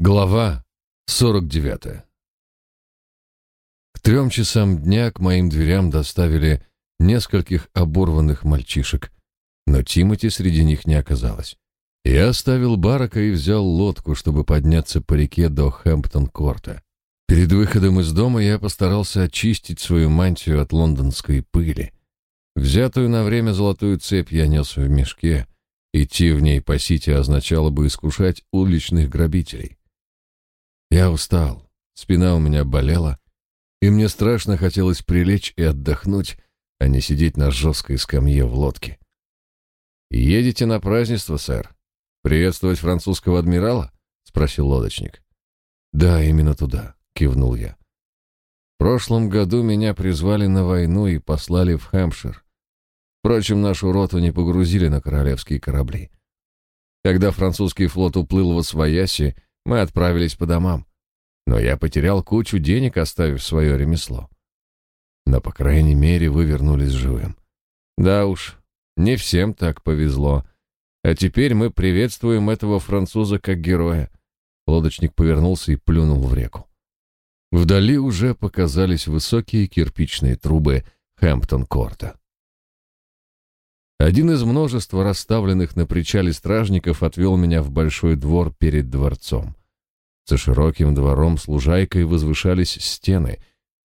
Глава 49. К трем часам дня к моим дверям доставили нескольких оборванных мальчишек, но Тимоти среди них не оказалось. Я оставил Барака и взял лодку, чтобы подняться по реке до Хэмптон-корта. Перед выходом из дома я постарался очистить свою мантию от лондонской пыли. Взятую на время золотую цепь я нес в мешке. Идти в ней по сити означало бы искушать уличных грабителей. Я устал, спина у меня болела, и мне страшно хотелось прилечь и отдохнуть, а не сидеть на жесткой скамье в лодке. «Едете на празднество, сэр? Приветствовать французского адмирала?» — спросил лодочник. «Да, именно туда», — кивнул я. «В прошлом году меня призвали на войну и послали в Хэмпшир. Впрочем, нашу роту не погрузили на королевские корабли. Когда французский флот уплыл в Освояси, мы отправились по домам. Но я потерял кучу денег, оставив свое ремесло. Но, по крайней мере, вы вернулись живым. Да уж, не всем так повезло. А теперь мы приветствуем этого француза как героя. Лодочник повернулся и плюнул в реку. Вдали уже показались высокие кирпичные трубы Хэмптон-корта. Один из множества расставленных на причале стражников отвел меня в большой двор перед дворцом. За широким двором с лужайкой возвышались стены,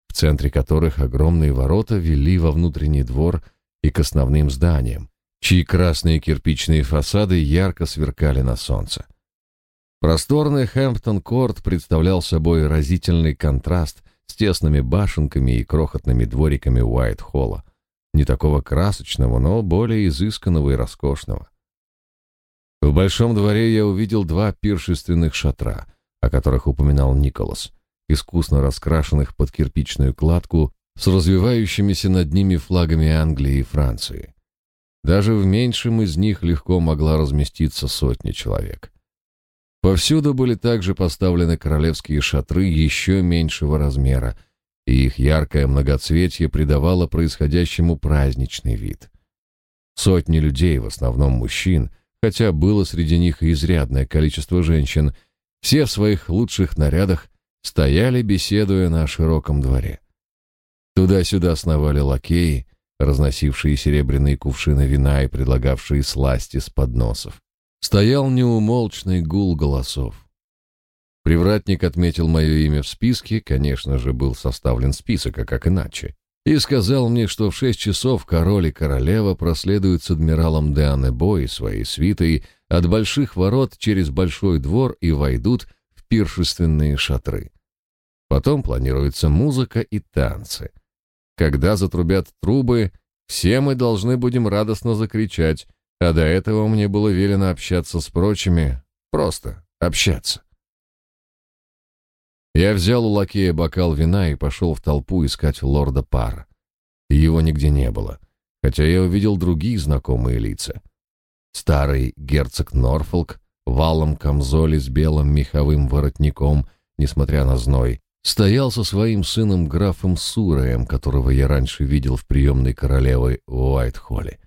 в центре которых огромные ворота вели во внутренний двор и к основным зданиям, чьи красные кирпичные фасады ярко сверкали на солнце. Просторный Хэмптон-корт представлял собой разительный контраст с тесными башенками и крохотными двориками Уайт-Холла не такого красочного, но более изысканного и роскошного. В большом дворе я увидел два пиршественных шатра, о которых упоминал Николас, искусно раскрашенных под кирпичную кладку с развивающимися над ними флагами Англии и Франции. Даже в меньшем из них легко могла разместиться сотня человек. Повсюду были также поставлены королевские шатры еще меньшего размера — и их яркое многоцветие придавало происходящему праздничный вид. Сотни людей, в основном мужчин, хотя было среди них и изрядное количество женщин, все в своих лучших нарядах стояли, беседуя на широком дворе. Туда-сюда сновали лакеи, разносившие серебряные кувшины вина и предлагавшие сласти с подносов. Стоял неумолчный гул голосов. Привратник отметил мое имя в списке, конечно же, был составлен список, а как иначе, и сказал мне, что в шесть часов король и королева проследуют с адмиралом де Аннебо и своей свитой от больших ворот через большой двор и войдут в пиршественные шатры. Потом планируется музыка и танцы. Когда затрубят трубы, все мы должны будем радостно закричать, а до этого мне было велено общаться с прочими, просто общаться. Я взял у лакея бокал вина и пошел в толпу искать лорда Пара. Его нигде не было, хотя я увидел другие знакомые лица. Старый герцог Норфолк, валом камзоле с белым меховым воротником, несмотря на зной, стоял со своим сыном графом Сураем, которого я раньше видел в приемной королевы в Уайт-Холле.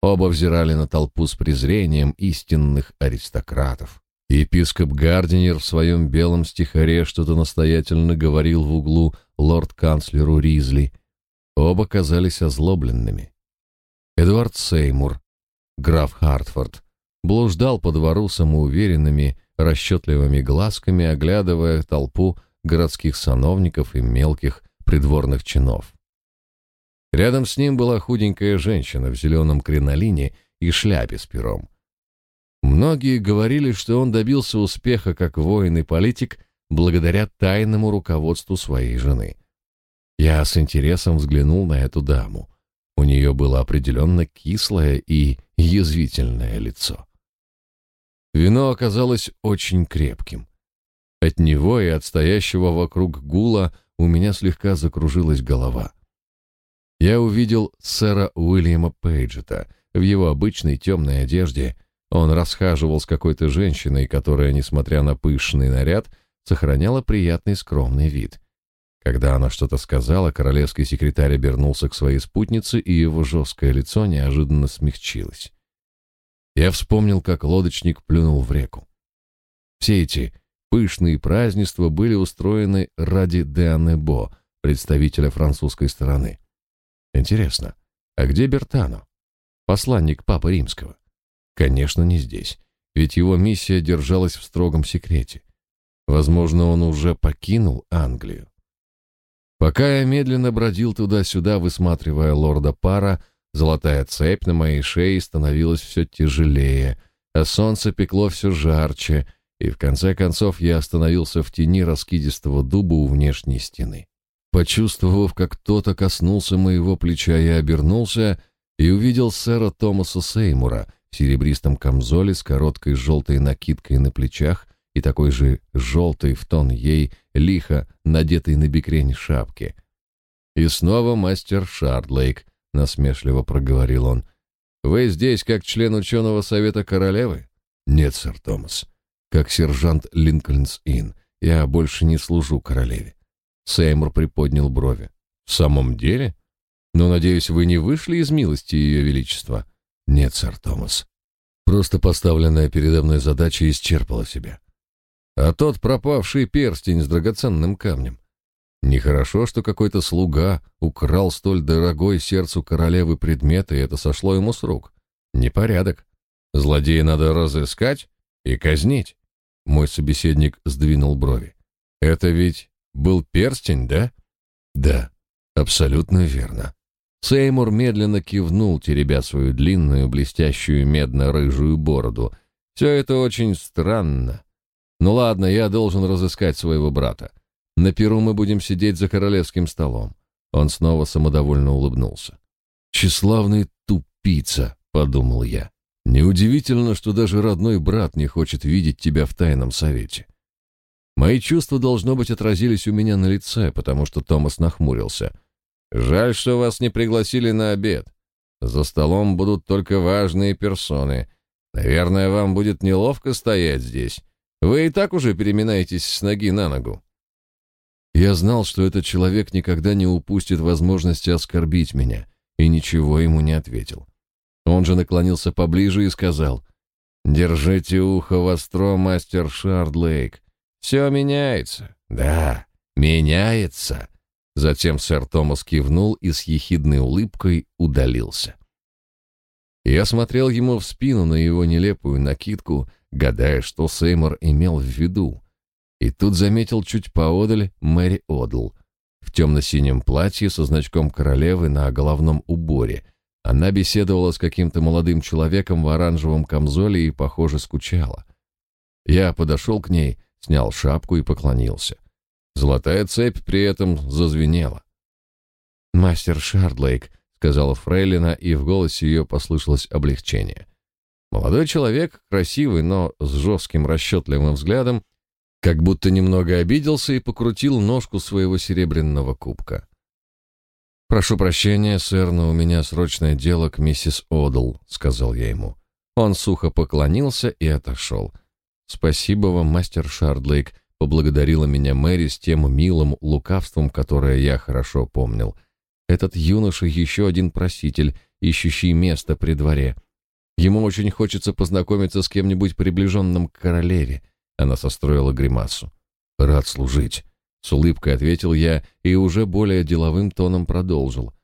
Оба взирали на толпу с презрением истинных аристократов. Епископ Гардинер в своем белом стихаре что-то настоятельно говорил в углу лорд-канцлеру Ризли. Оба казались озлобленными. Эдвард Сеймур, граф Хартфорд, блуждал по двору самоуверенными, расчетливыми глазками, оглядывая толпу городских сановников и мелких придворных чинов. Рядом с ним была худенькая женщина в зеленом кринолине и шляпе с пером. Многие говорили, что он добился успеха как воин и политик благодаря тайному руководству своей жены. Я с интересом взглянул на эту даму. У нее было определенно кислое и язвительное лицо. Вино оказалось очень крепким. От него и от стоящего вокруг гула у меня слегка закружилась голова. Я увидел сэра Уильяма Пейджета в его обычной темной одежде он расхаживал с какой-то женщиной, которая, несмотря на пышный наряд, сохраняла приятный скромный вид. Когда она что-то сказала, королевский секретарь обернулся к своей спутнице, и его жесткое лицо неожиданно смягчилось. Я вспомнил, как лодочник плюнул в реку. Все эти Пышные празднества были устроены ради Деанебо, представителя французской стороны. Интересно, а где Бертано? Посланник Папы Римского. Конечно, не здесь, ведь его миссия держалась в строгом секрете. Возможно, он уже покинул Англию. Пока я медленно бродил туда-сюда, высматривая лорда Пара, золотая цепь на моей шее становилась все тяжелее, а солнце пекло все жарче, и в конце концов я остановился в тени раскидистого дуба у внешней стены. Почувствовав, как кто-то коснулся моего плеча, я обернулся и увидел сэра Томаса Сеймура серебристом камзоле с короткой желтой накидкой на плечах и такой же желтой в тон ей лихо надетой на бекрень шапки. И снова мастер Шардлейк, насмешливо проговорил он. Вы здесь как член ученого совета королевы? Нет, сэр Томас. Как сержант Линкольнс-Инн. Я больше не служу королеве. Сеймур приподнял брови. В самом деле? Но, надеюсь, вы не вышли из милости ее величества? Нет, сэр Томас. Просто поставленная передо мной задача исчерпала себя. А тот пропавший перстень с драгоценным камнем. Нехорошо, что какой-то слуга украл столь дорогой сердцу королевы предмет, и это сошло ему с рук. Непорядок. Злодея надо разыскать и казнить. Мой собеседник сдвинул брови. Это ведь был перстень, да? Да, абсолютно верно. Сеймур медленно кивнул, теребя свою длинную, блестящую медно-рыжую бороду. Все это очень странно. Ну ладно, я должен разыскать своего брата. На перу мы будем сидеть за королевским столом. Он снова самодовольно улыбнулся. Тщеславный тупица, подумал я. Неудивительно, что даже родной брат не хочет видеть тебя в тайном совете. Мои чувства должно быть отразились у меня на лице, потому что Томас нахмурился. Жаль, что вас не пригласили на обед. За столом будут только важные персоны. Наверное, вам будет неловко стоять здесь. Вы и так уже переминаетесь с ноги на ногу. Я знал, что этот человек никогда не упустит возможности оскорбить меня, и ничего ему не ответил. Он же наклонился поближе и сказал, «Держите ухо востро, мастер Шардлейк. Все меняется. Да, меняется». Затем сэр Томас кивнул и с ехидной улыбкой удалился. Я смотрел ему в спину на его нелепую накидку, гадая, что Сеймур имел в виду. И тут заметил чуть поодаль Мэри Одл в темно-синем платье со значком королевы на головном уборе. Она беседовала с каким-то молодым человеком в оранжевом камзоле и, похоже, скучала. Я подошел к ней, снял шапку и поклонился. Золотая цепь при этом зазвенела. «Мастер Шардлейк», — сказала Фрейлина, и в голосе ее послышалось облегчение. Молодой человек, красивый, но с жестким расчетливым взглядом, как будто немного обиделся и покрутил ножку своего серебряного кубка. «Прошу прощения, сэр, но у меня срочное дело к миссис Одл», — сказал я ему. Он сухо поклонился и отошел. «Спасибо вам, мастер Шардлейк», — поблагодарила меня Мэри с тем милым лукавством, которое я хорошо помнил. «Этот юноша еще один проситель, ищущий место при дворе. Ему очень хочется познакомиться с кем-нибудь приближенным к королеве. Она состроила гримасу. Рад служить, с улыбкой ответил я и уже более деловым тоном продолжил.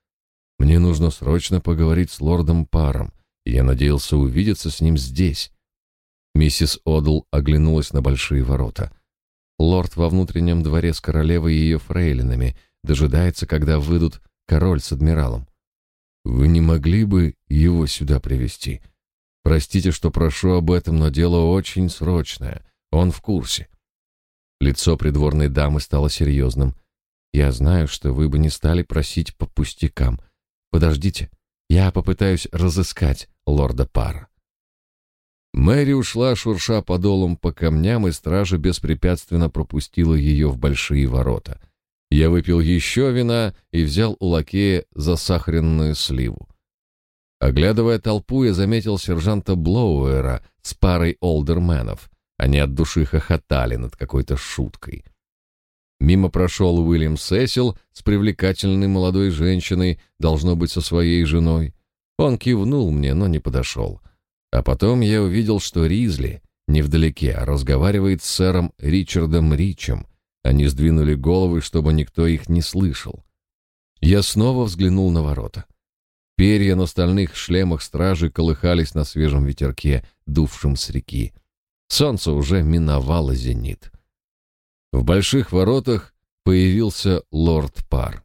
Мне нужно срочно поговорить с лордом Паром. Я надеялся увидеться с ним здесь. Миссис Одл оглянулась на большие ворота. Лорд во внутреннем дворе с королевой и ее фрейлинами дожидается, когда выйдут король с адмиралом. Вы не могли бы его сюда привести? Простите, что прошу об этом, но дело очень срочное. Он в курсе. Лицо придворной дамы стало серьезным. Я знаю, что вы бы не стали просить по пустякам. Подождите, я попытаюсь разыскать лорда Пара. Мэри ушла, шурша подолом по камням, и стража беспрепятственно пропустила ее в большие ворота. Я выпил еще вина и взял у лакея засахаренную сливу. Оглядывая толпу, я заметил сержанта Блоуэра с парой олдерменов. Они от души хохотали над какой-то шуткой. Мимо прошел Уильям Сесил с привлекательной молодой женщиной, должно быть, со своей женой. Он кивнул мне, но не подошел. А потом я увидел, что Ризли невдалеке, разговаривает с сэром Ричардом Ричем. Они сдвинули головы, чтобы никто их не слышал. Я снова взглянул на ворота. Перья на стальных шлемах стражи колыхались на свежем ветерке, дувшем с реки. Солнце уже миновало зенит. В больших воротах появился лорд Пар.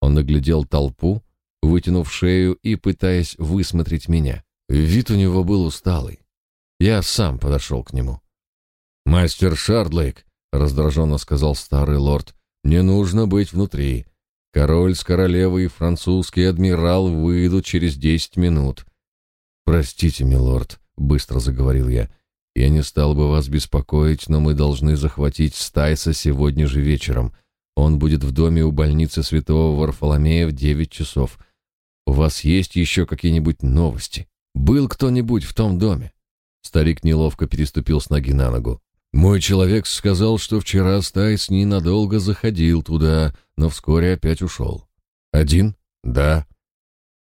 Он наглядел толпу, вытянув шею и пытаясь высмотреть меня. Вид у него был усталый. Я сам подошел к нему. «Мастер Шардлейк», — раздраженно сказал старый лорд, — «мне нужно быть внутри. Король с королевой и французский адмирал выйдут через десять минут». «Простите, милорд», — быстро заговорил я, — «я не стал бы вас беспокоить, но мы должны захватить Стайса сегодня же вечером. Он будет в доме у больницы святого Варфоломея в девять часов. У вас есть еще какие-нибудь новости? Был кто-нибудь в том доме?» Старик неловко переступил с ноги на ногу. «Мой человек сказал, что вчера Стайс ненадолго заходил туда, но вскоре опять ушел». «Один?» «Да».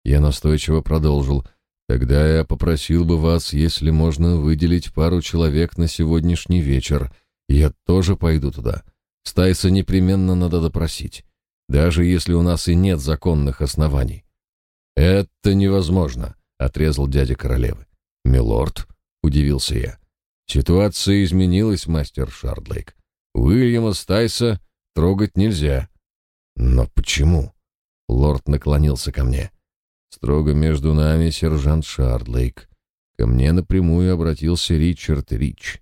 Я настойчиво продолжил. «Тогда я попросил бы вас, если можно, выделить пару человек на сегодняшний вечер. Я тоже пойду туда. Стайса непременно надо допросить, даже если у нас и нет законных оснований». «Это невозможно», — отрезал дядя королевы. «Милорд», — удивился я. «Ситуация изменилась, мастер Шардлейк. Уильяма Стайса трогать нельзя». «Но почему?» Лорд наклонился ко мне. «Строго между нами сержант Шардлейк. Ко мне напрямую обратился Ричард Рич.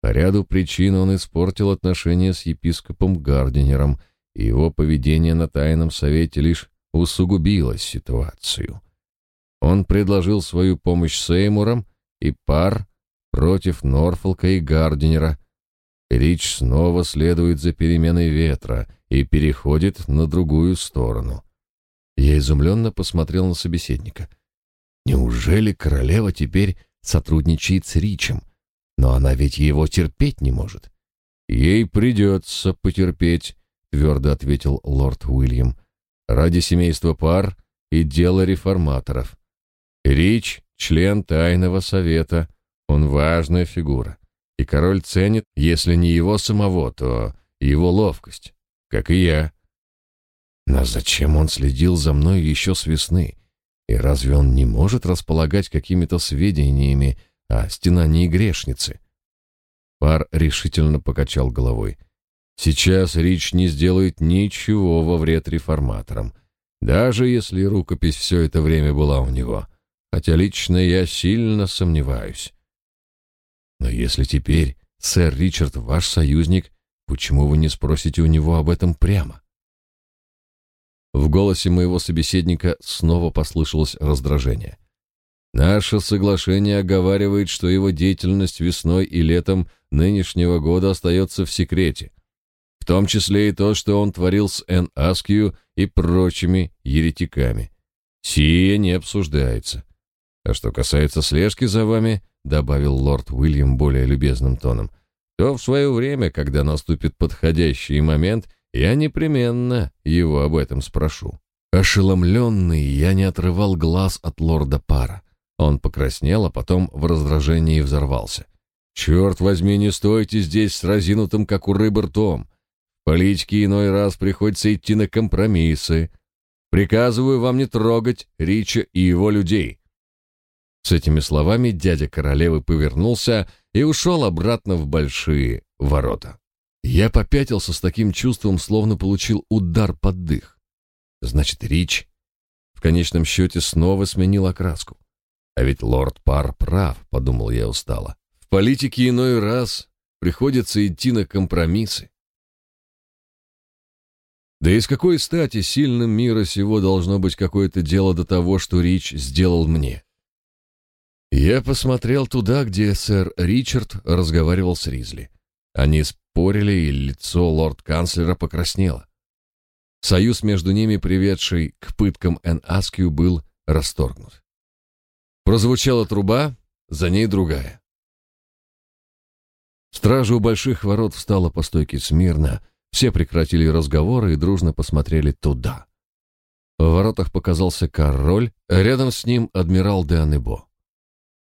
По ряду причин он испортил отношения с епископом Гардинером, и его поведение на тайном совете лишь усугубило ситуацию. Он предложил свою помощь Сеймурам, и пар против Норфолка и Гардинера. Рич снова следует за переменой ветра и переходит на другую сторону. Я изумленно посмотрел на собеседника. Неужели королева теперь сотрудничает с Ричем? Но она ведь его терпеть не может. Ей придется потерпеть, твердо ответил лорд Уильям. Ради семейства пар и дела реформаторов. Рич член тайного совета, он важная фигура. И король ценит, если не его самого, то его ловкость, как и я. Но зачем он следил за мной еще с весны? И разве он не может располагать какими-то сведениями о стенании грешницы? Пар решительно покачал головой. Сейчас Рич не сделает ничего во вред реформаторам, даже если рукопись все это время была у него хотя лично я сильно сомневаюсь. Но если теперь сэр Ричард ваш союзник, почему вы не спросите у него об этом прямо? В голосе моего собеседника снова послышалось раздражение. Наше соглашение оговаривает, что его деятельность весной и летом нынешнего года остается в секрете, в том числе и то, что он творил с Эн Аскью и прочими еретиками. Сие не обсуждается. А что касается слежки за вами, добавил лорд Уильям более любезным тоном, то в свое время, когда наступит подходящий момент, я непременно его об этом спрошу. Ошеломленный, я не отрывал глаз от лорда Пара. Он покраснел, а потом в раздражении взорвался. «Черт возьми, не стойте здесь с разинутым, как у рыбы ртом. В политике иной раз приходится идти на компромиссы. Приказываю вам не трогать Рича и его людей. С этими словами дядя королевы повернулся и ушел обратно в большие ворота. Я попятился с таким чувством, словно получил удар под дых. Значит, Рич в конечном счете снова сменил окраску. А ведь лорд Пар прав, подумал я устало. В политике иной раз приходится идти на компромиссы. Да и с какой стати сильным мира сего должно быть какое-то дело до того, что Рич сделал мне? Я посмотрел туда, где сэр Ричард разговаривал с Ризли. Они спорили, и лицо лорд-канцлера покраснело. Союз между ними, приведший к пыткам Эн Аскью, был расторгнут. Прозвучала труба, за ней другая. Стража у больших ворот встала по стойке смирно, все прекратили разговоры и дружно посмотрели туда. В воротах показался король, рядом с ним адмирал де Анебо.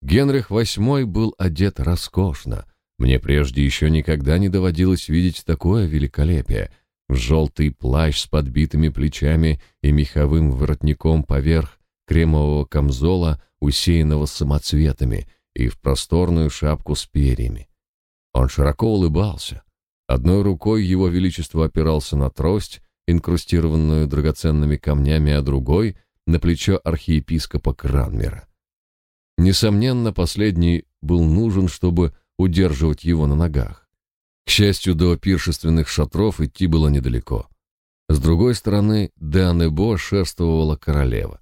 Генрих VIII был одет роскошно, Мне прежде еще никогда не доводилось видеть такое великолепие. Желтый плащ с подбитыми плечами и меховым воротником поверх кремового камзола, усеянного самоцветами, и в просторную шапку с перьями. Он широко улыбался. Одной рукой его величество опирался на трость, инкрустированную драгоценными камнями, а другой — на плечо архиепископа Кранмера. Несомненно, последний был нужен, чтобы удерживать его на ногах. К счастью, до пиршественных шатров идти было недалеко. С другой стороны, де Анебо шествовала королева.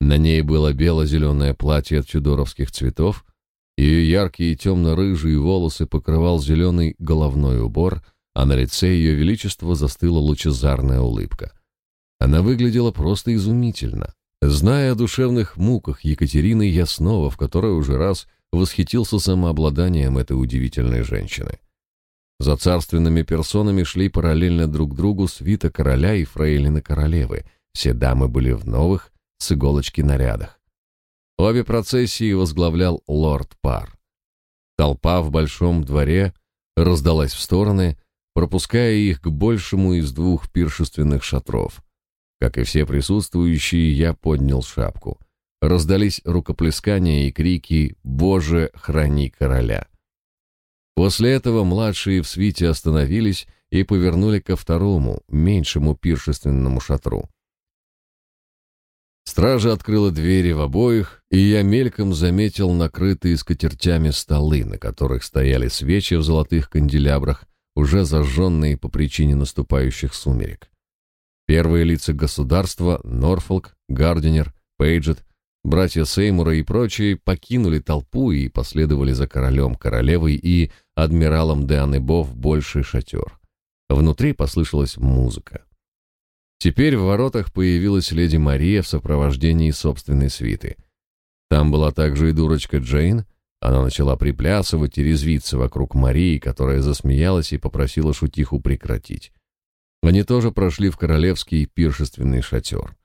На ней было бело-зеленое платье от тюдоровских цветов, ее яркие темно-рыжие волосы покрывал зеленый головной убор, а на лице ее величества застыла лучезарная улыбка. Она выглядела просто изумительно. Зная о душевных муках Екатерины, я снова, в который уже раз, восхитился самообладанием этой удивительной женщины. За царственными персонами шли параллельно друг другу свита короля и фрейлины королевы. Все дамы были в новых, с иголочки нарядах. Обе процессии возглавлял лорд Пар. Толпа в большом дворе раздалась в стороны, пропуская их к большему из двух пиршественных шатров. Как и все присутствующие, я поднял шапку. Раздались рукоплескания и крики «Боже, храни короля!». После этого младшие в свите остановились и повернули ко второму, меньшему пиршественному шатру. Стража открыла двери в обоих, и я мельком заметил накрытые скатертями столы, на которых стояли свечи в золотых канделябрах, уже зажженные по причине наступающих сумерек. Первые лица государства, Норфолк, Гардинер, Пейджет, братья Сеймура и прочие покинули толпу и последовали за королем, королевой и адмиралом де Анебо в больший шатер. Внутри послышалась музыка. Теперь в воротах появилась леди Мария в сопровождении собственной свиты. Там была также и дурочка Джейн. Она начала приплясывать и резвиться вокруг Марии, которая засмеялась и попросила шутиху прекратить. Они тоже прошли в королевский пиршественный шатер.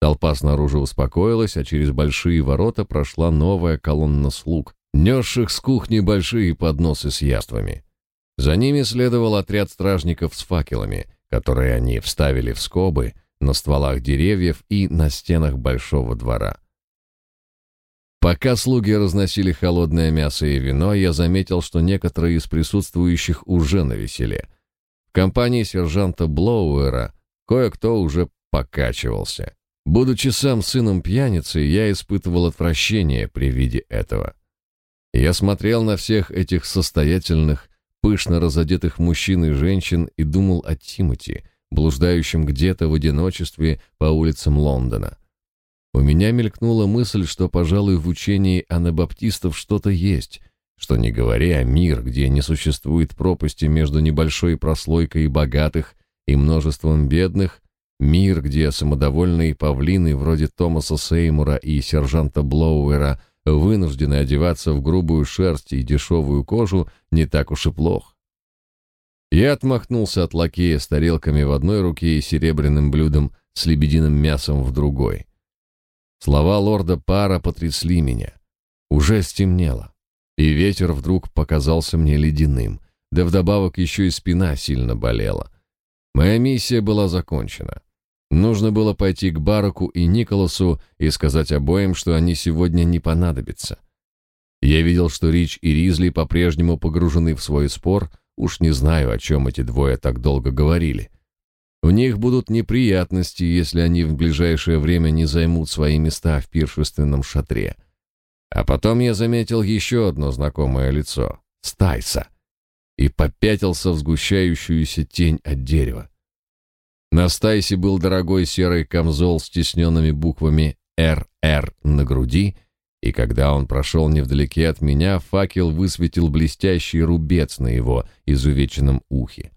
Толпа снаружи успокоилась, а через большие ворота прошла новая колонна слуг, несших с кухни большие подносы с яствами. За ними следовал отряд стражников с факелами, которые они вставили в скобы на стволах деревьев и на стенах большого двора. Пока слуги разносили холодное мясо и вино, я заметил, что некоторые из присутствующих уже на веселе — в компании сержанта Блоуэра кое-кто уже покачивался. Будучи сам сыном пьяницы, я испытывал отвращение при виде этого. Я смотрел на всех этих состоятельных, пышно разодетых мужчин и женщин и думал о Тимоти, блуждающем где-то в одиночестве по улицам Лондона. У меня мелькнула мысль, что, пожалуй, в учении анабаптистов что-то есть, что не говоря, мир, где не существует пропасти между небольшой прослойкой богатых и множеством бедных, мир, где самодовольные павлины вроде Томаса Сеймура и сержанта Блоуэра вынуждены одеваться в грубую шерсть и дешевую кожу, не так уж и плох. Я отмахнулся от лакея с тарелками в одной руке и серебряным блюдом с лебединым мясом в другой. Слова лорда Пара потрясли меня. Уже стемнело и ветер вдруг показался мне ледяным, да вдобавок еще и спина сильно болела. Моя миссия была закончена. Нужно было пойти к Бараку и Николасу и сказать обоим, что они сегодня не понадобятся. Я видел, что Рич и Ризли по-прежнему погружены в свой спор, уж не знаю, о чем эти двое так долго говорили. У них будут неприятности, если они в ближайшее время не займут свои места в пиршественном шатре. А потом я заметил еще одно знакомое лицо — Стайса, и попятился в сгущающуюся тень от дерева. На Стайсе был дорогой серый камзол с тисненными буквами «РР» на груди, и когда он прошел невдалеке от меня, факел высветил блестящий рубец на его изувеченном ухе.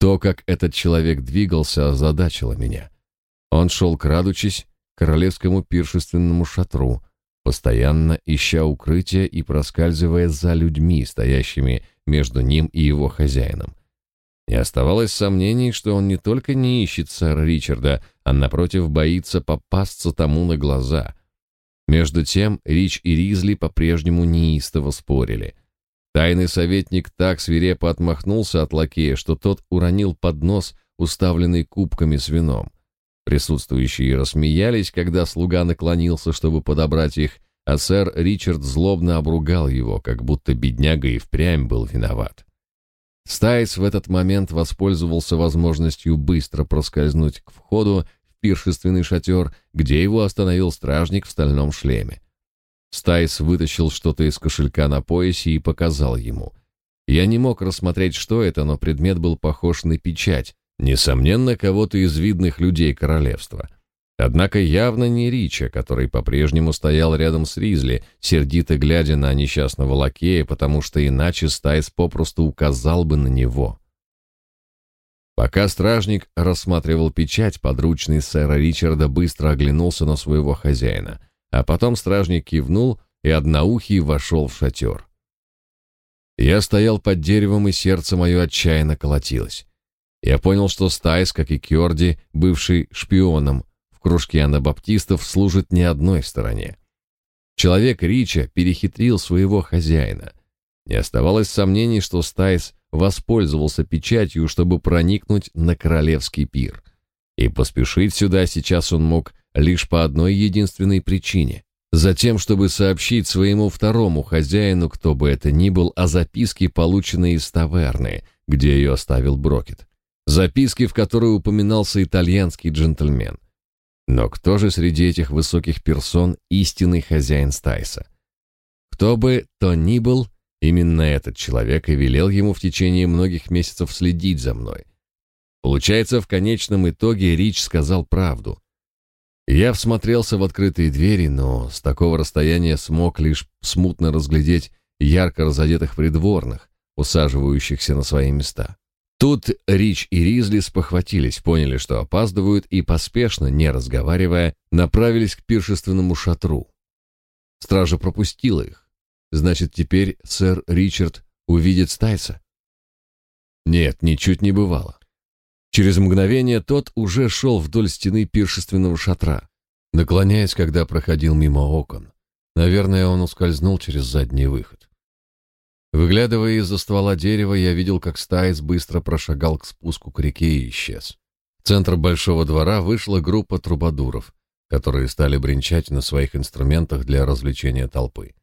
То, как этот человек двигался, озадачило меня. Он шел, крадучись, к королевскому пиршественному шатру, постоянно ища укрытия и проскальзывая за людьми, стоящими между ним и его хозяином. Не оставалось сомнений, что он не только не ищет сэра Ричарда, а напротив боится попасться тому на глаза. Между тем Рич и Ризли по-прежнему неистово спорили. Тайный советник так свирепо отмахнулся от лакея, что тот уронил поднос, уставленный кубками с вином. Присутствующие рассмеялись, когда слуга наклонился, чтобы подобрать их, а сэр Ричард злобно обругал его, как будто бедняга и впрямь был виноват. Стайс в этот момент воспользовался возможностью быстро проскользнуть к входу в пиршественный шатер, где его остановил стражник в стальном шлеме. Стайс вытащил что-то из кошелька на поясе и показал ему. Я не мог рассмотреть, что это, но предмет был похож на печать, несомненно, кого-то из видных людей королевства. Однако явно не Рича, который по-прежнему стоял рядом с Ризли, сердито глядя на несчастного лакея, потому что иначе Стайс попросту указал бы на него. Пока стражник рассматривал печать, подручный сэра Ричарда быстро оглянулся на своего хозяина, а потом стражник кивнул, и одноухий вошел в шатер. Я стоял под деревом, и сердце мое отчаянно колотилось. Я понял, что Стайс, как и Кьорди, бывший шпионом, в кружке анабаптистов служит не одной стороне. Человек Рича перехитрил своего хозяина. Не оставалось сомнений, что Стайс воспользовался печатью, чтобы проникнуть на королевский пир. И поспешить сюда сейчас он мог лишь по одной единственной причине. Затем, чтобы сообщить своему второму хозяину, кто бы это ни был, о записке, полученной из таверны, где ее оставил Брокет. Записке, в которой упоминался итальянский джентльмен. Но кто же среди этих высоких персон истинный хозяин Стайса? Кто бы то ни был, именно этот человек и велел ему в течение многих месяцев следить за мной. Получается, в конечном итоге Рич сказал правду. Я всмотрелся в открытые двери, но с такого расстояния смог лишь смутно разглядеть ярко разодетых придворных, усаживающихся на свои места. Тут Рич и Ризли спохватились, поняли, что опаздывают, и поспешно, не разговаривая, направились к пиршественному шатру. Стража пропустила их. Значит, теперь сэр Ричард увидит Стайса? Нет, ничуть не бывало. Через мгновение тот уже шел вдоль стены пиршественного шатра, наклоняясь, когда проходил мимо окон. Наверное, он ускользнул через задний выход. Выглядывая из-за ствола дерева, я видел, как Стайс быстро прошагал к спуску к реке и исчез. В центр большого двора вышла группа трубадуров, которые стали бренчать на своих инструментах для развлечения толпы.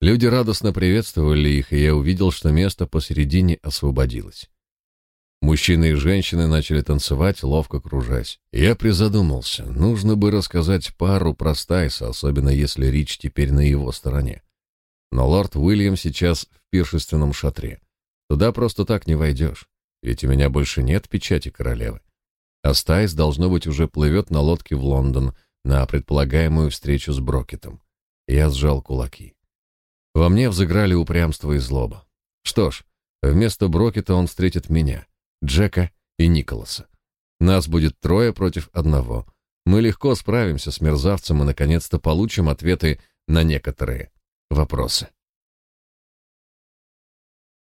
Люди радостно приветствовали их, и я увидел, что место посередине освободилось. Мужчины и женщины начали танцевать, ловко кружась. Я призадумался, нужно бы рассказать пару про Стайса, особенно если Рич теперь на его стороне. Но лорд Уильям сейчас в пиршественном шатре. Туда просто так не войдешь, ведь у меня больше нет печати королевы. А Стайс, должно быть, уже плывет на лодке в Лондон на предполагаемую встречу с Брокетом. Я сжал кулаки. Во мне взыграли упрямство и злоба. Что ж, вместо Брокета он встретит меня, Джека и Николаса. Нас будет трое против одного. Мы легко справимся с мерзавцем и наконец-то получим ответы на некоторые вопросы.